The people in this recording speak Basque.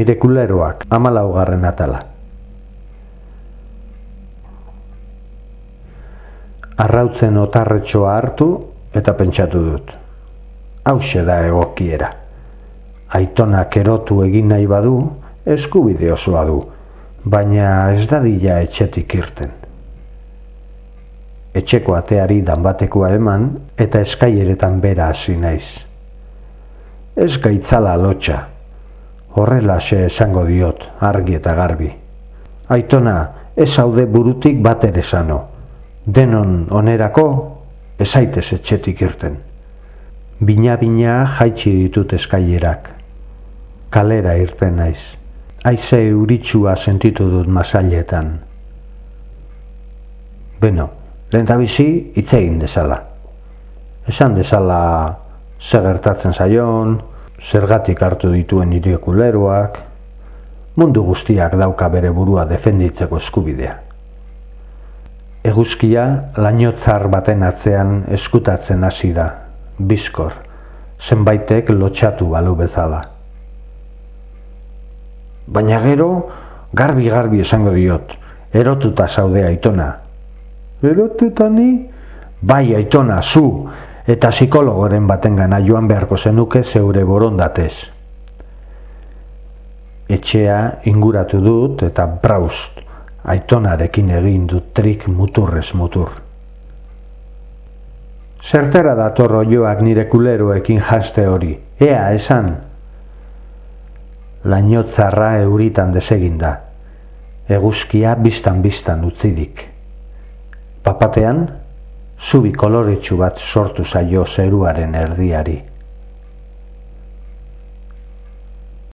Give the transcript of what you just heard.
nire kuleroak amalaugarren atala. Arrautzen otarretxoa hartu eta pentsatu dut. Hauxe da egokiera. Aitonak erotu egin nahi badu, eskubide osoa du, baina ez dadila etxetik irten. Etxeko ateari danbatekoa eman eta eskaileretan bera hasi naiz. Ez gaitzala lotxa, horrelaxe esango diot, argi eta garbi. Aitona, ez haude burutik bat ere sano. Denon onerako, ez aitez etxetik irten. Bina-bina jaitsi ditut eskailerak. Kalera irten naiz. Aize euritsua sentitu dut masailetan. Beno, lehen bizi hitz egin dezala. Esan dezala zer gertatzen zaion, zergatik hartu dituen irekuleroak, mundu guztiak dauka bere burua defenditzeko eskubidea. Eguzkia lainotzar baten atzean eskutatzen hasi da, bizkor, zenbaitek lotxatu balu bezala. Baina gero, garbi-garbi esango diot, erotuta zaude aitona. Erotuta ni? Bai aitona, zu, eta psikologoren baten gana joan beharko zenuke zeure borondatez. Etxea inguratu dut eta braust, aitonarekin egin dut trik muturrez mutur. Zertera dator joak nire kuleroekin jaste hori, ea esan. Lainotzarra euritan deseginda, eguzkia biztan-biztan utzidik. Papatean, zubi koloretsu bat sortu zaio zeruaren erdiari.